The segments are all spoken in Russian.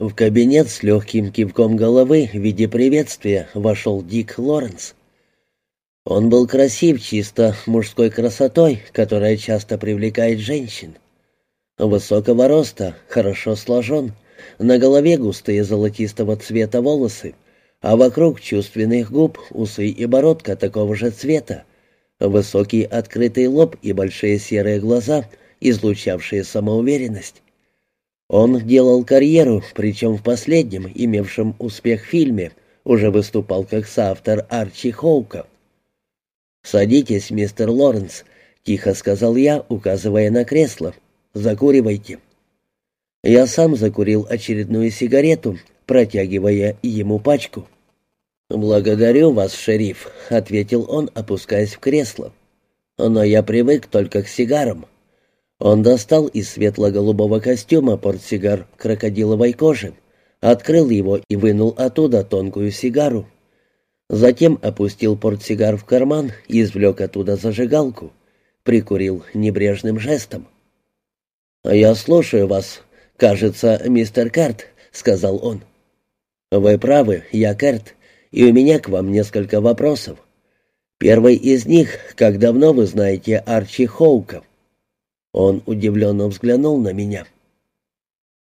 В кабинет с легким кивком головы в виде приветствия вошел Дик Лоренс. Он был красив чисто мужской красотой, которая часто привлекает женщин. Высокого роста, хорошо сложен, на голове густые золотистого цвета волосы, а вокруг чувственных губ усы и бородка такого же цвета, высокий открытый лоб и большие серые глаза, излучавшие самоуверенность. Он делал карьеру, причем в последнем, имевшем успех фильме, уже выступал как соавтор Арчи Хоука. «Садитесь, мистер Лоренс», — тихо сказал я, указывая на кресло. «Закуривайте». Я сам закурил очередную сигарету, протягивая ему пачку. «Благодарю вас, шериф», — ответил он, опускаясь в кресло. «Но я привык только к сигарам». Он достал из светло-голубого костюма портсигар крокодиловой кожи, открыл его и вынул оттуда тонкую сигару. Затем опустил портсигар в карман и извлек оттуда зажигалку. Прикурил небрежным жестом. «Я слушаю вас. Кажется, мистер Карт», — сказал он. «Вы правы, я Карт, и у меня к вам несколько вопросов. Первый из них, как давно вы знаете Арчи Хоука?» Он удивленно взглянул на меня.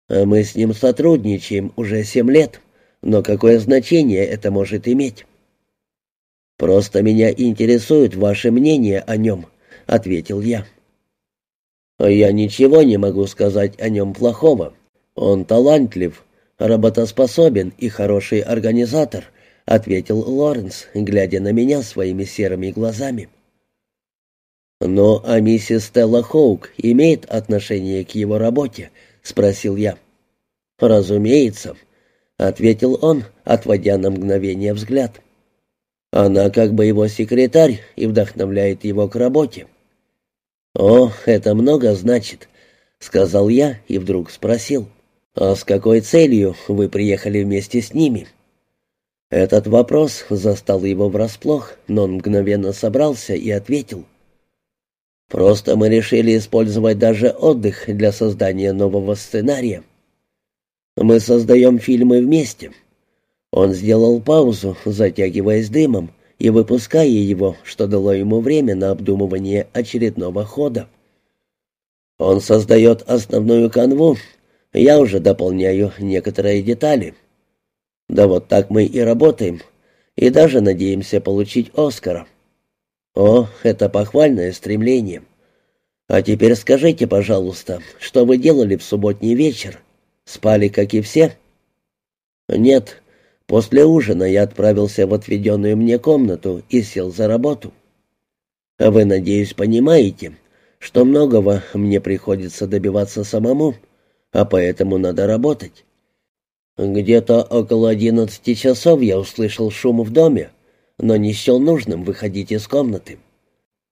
«Мы с ним сотрудничаем уже семь лет, но какое значение это может иметь?» «Просто меня интересует ваше мнение о нем», — ответил я. «Я ничего не могу сказать о нем плохого. Он талантлив, работоспособен и хороший организатор», — ответил Лоренс, глядя на меня своими серыми глазами. «Но а миссис Стелла Хоук имеет отношение к его работе?» — спросил я. «Разумеется», — ответил он, отводя на мгновение взгляд. «Она как бы его секретарь и вдохновляет его к работе». «О, это много значит», — сказал я и вдруг спросил. «А с какой целью вы приехали вместе с ними?» Этот вопрос застал его врасплох, но он мгновенно собрался и ответил. Просто мы решили использовать даже отдых для создания нового сценария. Мы создаем фильмы вместе. Он сделал паузу, затягиваясь дымом и выпуская его, что дало ему время на обдумывание очередного хода. Он создает основную канву, я уже дополняю некоторые детали. Да вот так мы и работаем, и даже надеемся получить Оскара. О, это похвальное стремление. А теперь скажите, пожалуйста, что вы делали в субботний вечер? Спали, как и все? Нет. После ужина я отправился в отведенную мне комнату и сел за работу. Вы, надеюсь, понимаете, что многого мне приходится добиваться самому, а поэтому надо работать. Где-то около одиннадцати часов я услышал шум в доме, но не счел нужным выходить из комнаты.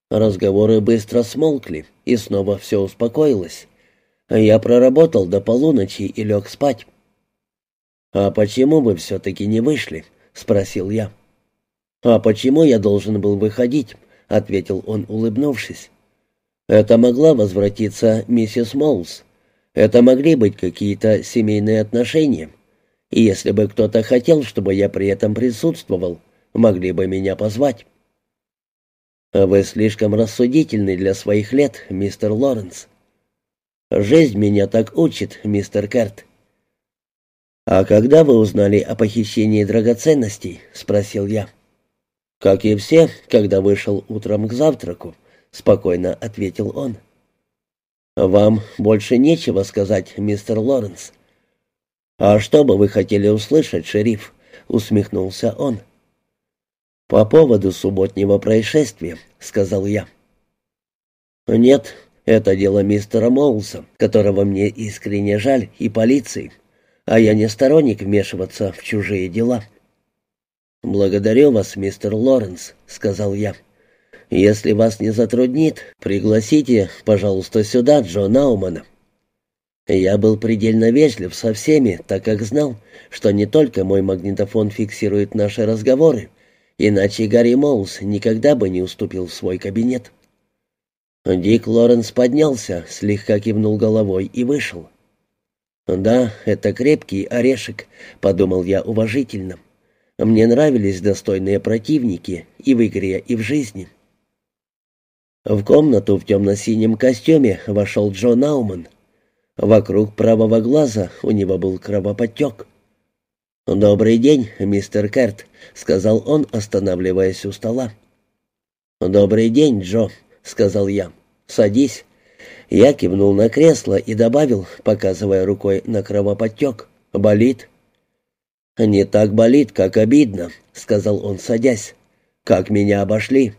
Разговоры быстро смолкли, и снова все успокоилось. Я проработал до полуночи и лег спать. «А почему вы все-таки не вышли?» — спросил я. «А почему я должен был выходить?» — ответил он, улыбнувшись. «Это могла возвратиться миссис Моллс. Это могли быть какие-то семейные отношения. И если бы кто-то хотел, чтобы я при этом присутствовал, могли бы меня позвать». «Вы слишком рассудительный для своих лет, мистер Лоренс». «Жизнь меня так учит, мистер Керт». «А когда вы узнали о похищении драгоценностей?» — спросил я. «Как и все, когда вышел утром к завтраку», — спокойно ответил он. «Вам больше нечего сказать, мистер Лоренс». «А что бы вы хотели услышать, шериф?» — усмехнулся он. «По поводу субботнего происшествия», — сказал я. «Нет, это дело мистера Моулса, которого мне искренне жаль, и полиции, а я не сторонник вмешиваться в чужие дела». «Благодарю вас, мистер Лоренс», — сказал я. «Если вас не затруднит, пригласите, пожалуйста, сюда Джо Наумана». Я был предельно вежлив со всеми, так как знал, что не только мой магнитофон фиксирует наши разговоры, Иначе Гарри Моулс никогда бы не уступил в свой кабинет. Дик Лоренс поднялся, слегка кивнул головой и вышел. «Да, это крепкий орешек», — подумал я уважительно. «Мне нравились достойные противники и в игре, и в жизни». В комнату в темно-синем костюме вошел Джо Науман. Вокруг правого глаза у него был кровоподтек. «Добрый день, мистер Керт», — сказал он, останавливаясь у стола. «Добрый день, Джо», — сказал я. «Садись». Я кивнул на кресло и добавил, показывая рукой на кровоподтек. «Болит?» «Не так болит, как обидно», — сказал он, садясь. «Как меня обошли?»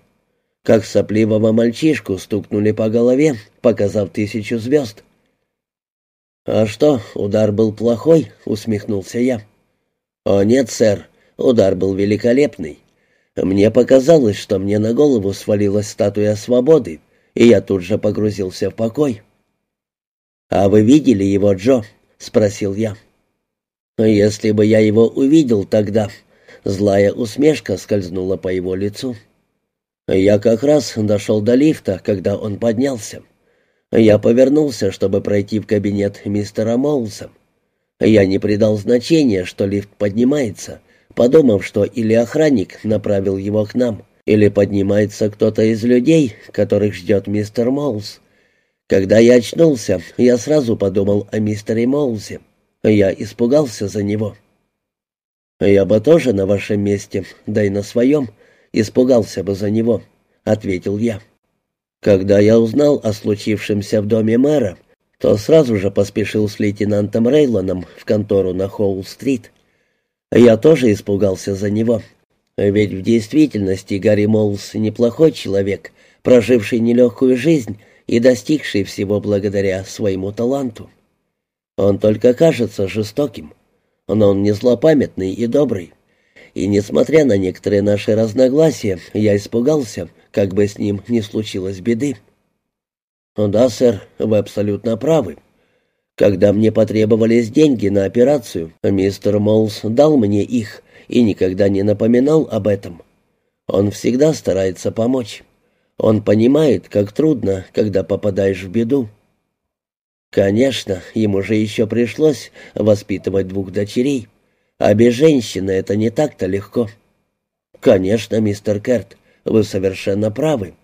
«Как сопливого мальчишку стукнули по голове, показав тысячу звезд». «А что, удар был плохой?» — усмехнулся я. «О нет, сэр, удар был великолепный. Мне показалось, что мне на голову свалилась статуя свободы, и я тут же погрузился в покой. «А вы видели его, Джо?» — спросил я. «Если бы я его увидел тогда...» Злая усмешка скользнула по его лицу. Я как раз дошел до лифта, когда он поднялся. Я повернулся, чтобы пройти в кабинет мистера Моулса. Я не придал значения, что лифт поднимается, подумав, что или охранник направил его к нам, или поднимается кто-то из людей, которых ждет мистер Моулс. Когда я очнулся, я сразу подумал о мистере Моулсе. Я испугался за него. «Я бы тоже на вашем месте, да и на своем, испугался бы за него», — ответил я. Когда я узнал о случившемся в доме мэра, то сразу же поспешил с лейтенантом Рейлоном в контору на Хоул-стрит. Я тоже испугался за него, ведь в действительности Гарри Моулс неплохой человек, проживший нелегкую жизнь и достигший всего благодаря своему таланту. Он только кажется жестоким, но он не злопамятный и добрый. И несмотря на некоторые наши разногласия, я испугался, как бы с ним не случилось беды. «Да, сэр, вы абсолютно правы. Когда мне потребовались деньги на операцию, мистер Молс дал мне их и никогда не напоминал об этом. Он всегда старается помочь. Он понимает, как трудно, когда попадаешь в беду. Конечно, ему же еще пришлось воспитывать двух дочерей, а без женщины это не так-то легко. Конечно, мистер Керт, вы совершенно правы,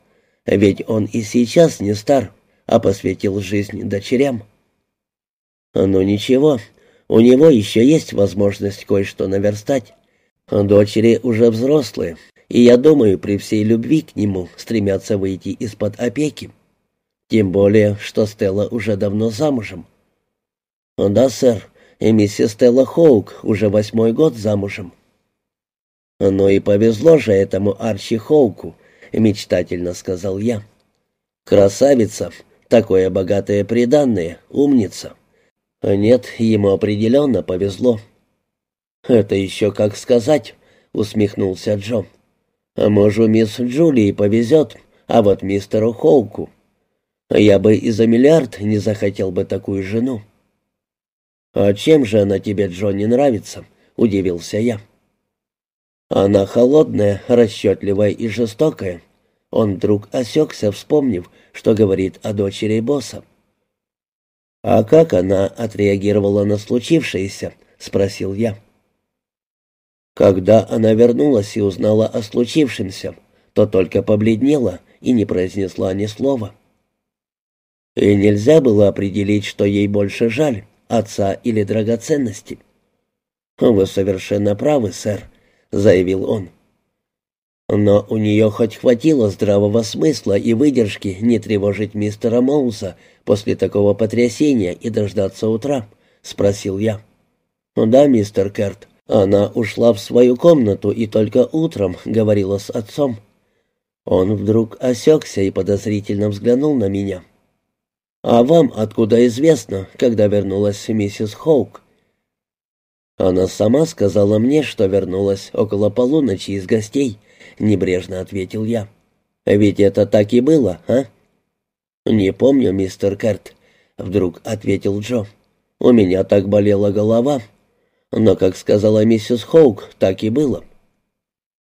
ведь он и сейчас не стар, а посвятил жизнь дочерям. Но ничего, у него еще есть возможность кое-что наверстать. Дочери уже взрослые, и я думаю, при всей любви к нему стремятся выйти из-под опеки. Тем более, что Стелла уже давно замужем. Да, сэр, и миссис Стелла Хоук уже восьмой год замужем. «Ну и повезло же этому Арчи Хоуку», — мечтательно сказал я. «Красавица, Такое богатое приданное, умница. Нет, ему определенно повезло. «Это еще как сказать», — усмехнулся Джо. «А может, мисс Джулии повезет, а вот мистеру Хоуку. Я бы и за миллиард не захотел бы такую жену». «А чем же она тебе, Джо, не нравится?» — удивился я. «Она холодная, расчетливая и жестокая, он вдруг осекся, вспомнив, что говорит о дочери босса. «А как она отреагировала на случившееся?» — спросил я. Когда она вернулась и узнала о случившемся, то только побледнела и не произнесла ни слова. И нельзя было определить, что ей больше жаль, отца или драгоценности. «Вы совершенно правы, сэр», — заявил он. Но у нее хоть хватило здравого смысла и выдержки не тревожить мистера Моуса после такого потрясения и дождаться утра, — спросил я. «Да, мистер Керт, она ушла в свою комнату и только утром говорила с отцом». Он вдруг осекся и подозрительно взглянул на меня. «А вам откуда известно, когда вернулась миссис Хоук?» Она сама сказала мне, что вернулась около полуночи из гостей, — небрежно ответил я. «Ведь это так и было, а?» «Не помню, мистер Керт», — вдруг ответил Джо. «У меня так болела голова. Но, как сказала миссис Хоук, так и было».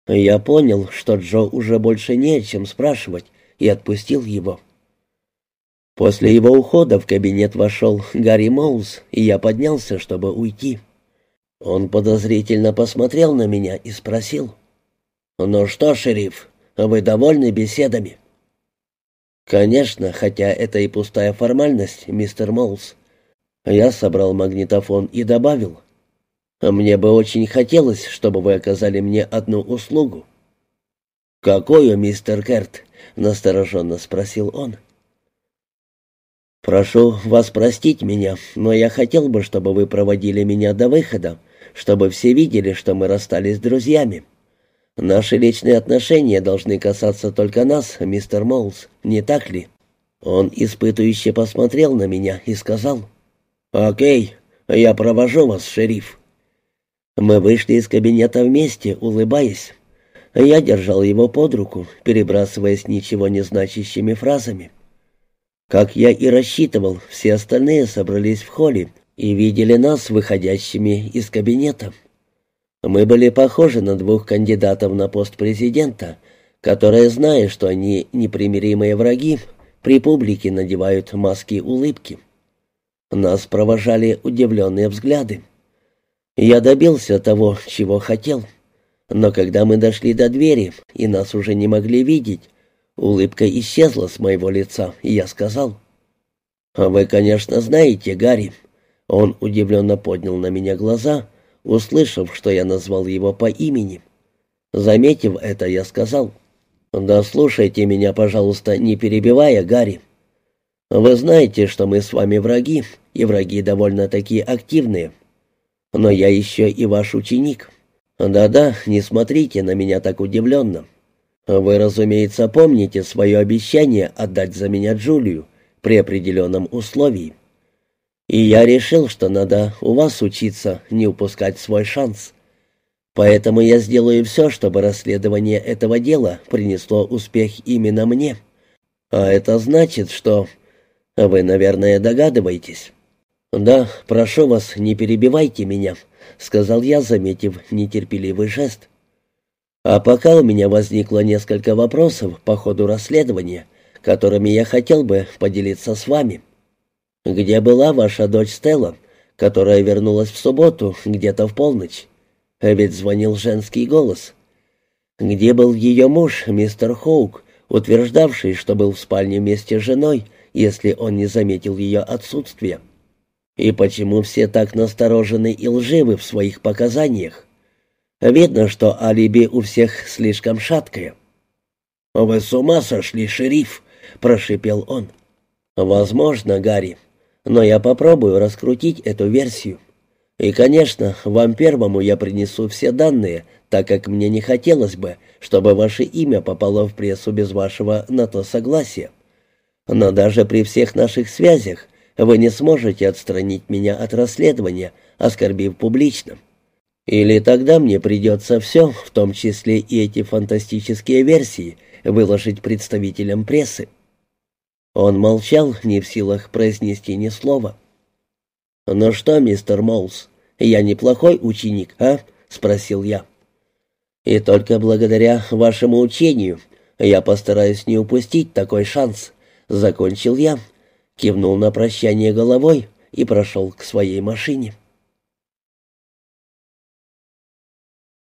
Я понял, что Джо уже больше не о чем спрашивать, и отпустил его. После его ухода в кабинет вошел Гарри Моулс, и я поднялся, чтобы уйти. Он подозрительно посмотрел на меня и спросил. «Ну что, шериф, вы довольны беседами?» «Конечно, хотя это и пустая формальность, мистер Моулс». Я собрал магнитофон и добавил. «Мне бы очень хотелось, чтобы вы оказали мне одну услугу». «Какую, мистер Керт?» — настороженно спросил он. «Прошу вас простить меня, но я хотел бы, чтобы вы проводили меня до выхода, чтобы все видели, что мы расстались друзьями. Наши личные отношения должны касаться только нас, мистер Моулс, не так ли?» Он испытующе посмотрел на меня и сказал, «Окей, я провожу вас, шериф». Мы вышли из кабинета вместе, улыбаясь. Я держал его под руку, перебрасываясь ничего не значащими фразами. Как я и рассчитывал, все остальные собрались в холле и видели нас выходящими из кабинета. Мы были похожи на двух кандидатов на пост президента, которые, зная, что они непримиримые враги, при публике надевают маски улыбки. Нас провожали удивленные взгляды. Я добился того, чего хотел — но когда мы дошли до двери, и нас уже не могли видеть, улыбка исчезла с моего лица, и я сказал, «А «Вы, конечно, знаете, Гарри». Он удивленно поднял на меня глаза, услышав, что я назвал его по имени. Заметив это, я сказал, «Да слушайте меня, пожалуйста, не перебивая, Гарри. Вы знаете, что мы с вами враги, и враги довольно-таки активные. Но я еще и ваш ученик». «Да-да, не смотрите на меня так удивленно. Вы, разумеется, помните свое обещание отдать за меня Джулию при определенном условии. И я решил, что надо у вас учиться не упускать свой шанс. Поэтому я сделаю все, чтобы расследование этого дела принесло успех именно мне. А это значит, что... Вы, наверное, догадываетесь». «Да, прошу вас, не перебивайте меня», — сказал я, заметив нетерпеливый жест. «А пока у меня возникло несколько вопросов по ходу расследования, которыми я хотел бы поделиться с вами. Где была ваша дочь Стелла, которая вернулась в субботу где-то в полночь? Ведь звонил женский голос. Где был ее муж, мистер Хоук, утверждавший, что был в спальне вместе с женой, если он не заметил ее отсутствия?» И почему все так насторожены и лживы в своих показаниях? Видно, что алиби у всех слишком шаткое. «Вы с ума сошли, шериф!» — прошипел он. «Возможно, Гарри, но я попробую раскрутить эту версию. И, конечно, вам первому я принесу все данные, так как мне не хотелось бы, чтобы ваше имя попало в прессу без вашего на то согласия. Но даже при всех наших связях вы не сможете отстранить меня от расследования, оскорбив публично. Или тогда мне придется все, в том числе и эти фантастические версии, выложить представителям прессы». Он молчал, не в силах произнести ни слова. «Ну что, мистер Моулс, я неплохой ученик, а?» — спросил я. «И только благодаря вашему учению я постараюсь не упустить такой шанс», — закончил я, кивнул на прощание головой и прошел к своей машине.